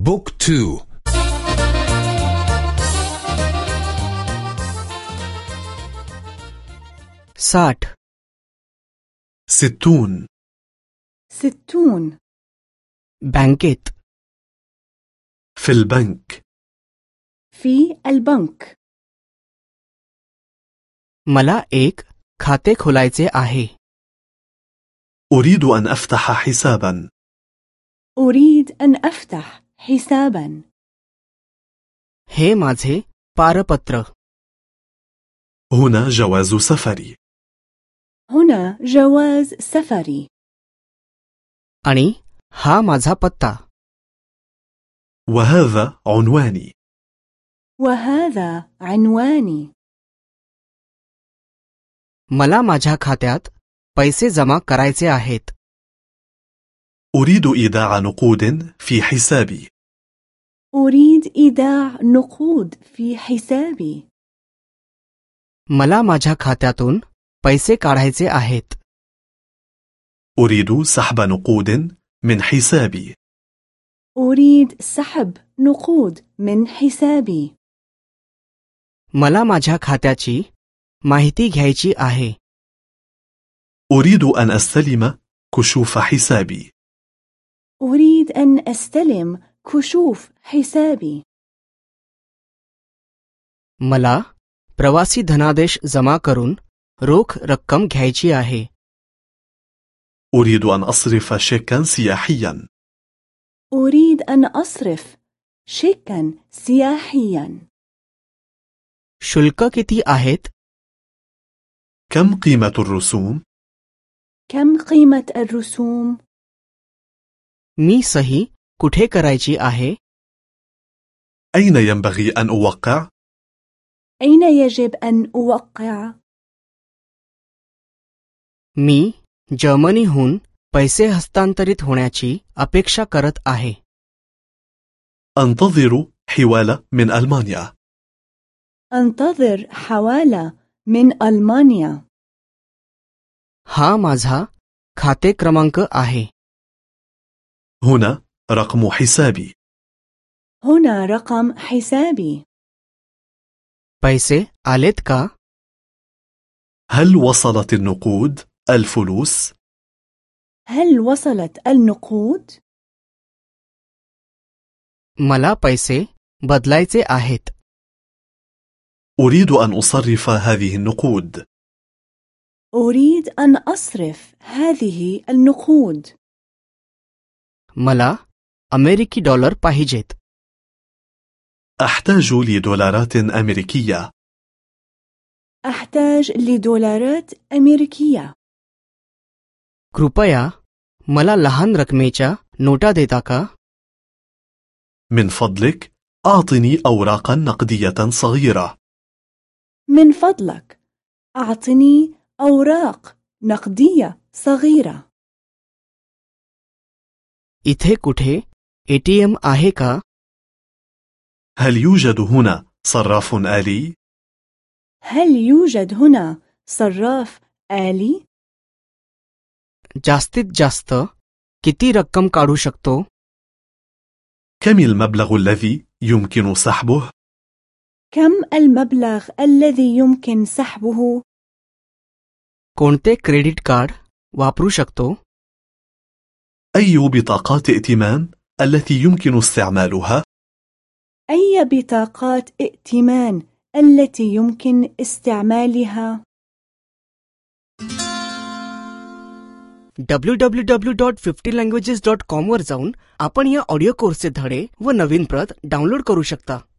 بوك تو साठ ستون ستون बँकेत في البنك في البنك मला एक खाते खोलायचे आहे أريد أن أفتح حسابا أريد أن أفتح حسابا हे माझे पारपत्र هنا جواز سفري هنا جواز سفري आणि हा माझा पत्ता وهذا عنواني وهذا عنواني मला माझ्या खात्यात पैसे जमा करायचे आहेत أريد إيداع نقود في حسابي أريد إيداع نقود في حسابي मला माझ्या खात्यातून पैसे काढायचे आहेत أريد سحب نقود من حسابي أريد سحب نقود من حسابي मला माझ्या खात्याची माहिती घ्यायची आहे أريد أن أستلم كشوف حسابي أريد أن أستلم كشوف حسابي मला प्रवासी धनादेश जमा करून रोख रक्कम घ्यायची आहे أريد أن أصرف شيكا سياحيا أريد أن أصرف شيكا سياحيا शुल्क किती आहेत كم قيمة الرسوم؟ كم قيمة الرسوم؟ मी सही कुठे करायची आहे أين ينبغي أن أوقع؟ أين يجب أن أوقع؟ मी जर्मनीहून पैसे हस्तांतरित होण्याची अपेक्षा करत आहे أنتظر حوالة من ألمانيا أنتظر حوالة من ألمانيا हा माझा खाते क्रमांक आहे هنا رقم حسابي هنا رقم حسابي पैसे आलेत का هل وصلت النقود الفلوس؟ هل وصلت النقود؟ मला पैसे बदलायचे आहेत أريد أن أصرف هذه النقود أريد أن أصرف هذه النقود मला अमेरिकी डॉलर पाहिजेत أحتاج لدولارات أمريكية أحتاج لدولارات أمريكية कृपया मला लहान रकमेच्या नोटा देता का من فضلك أعطني أوراقا نقدية صغيرة من فضلك أعطني أوراق نقدية صغيرة इथे कुठे एटीएम आहे का هل يوجد هنا صراف آلي؟ هل يوجد هنا صراف آلي؟ जास्तीत जास्त किती रक्कम काढू शकतो كم المبلغ الذي يمكن سحبه؟ كم المبلغ الذي يمكن سحبه؟ कोणते क्रेडिट कार्ड वापरू शकतो أي بطاقات ائتمان التي يمكن استعمالها؟ أي بطاقات ائتمان التي يمكن استعمالها؟ W W W dot fifty languages dot com वर जाऊन आपण या ऑडिओ कोर्सचे धडे व नवीन प्रत डाउनलोड करू शकता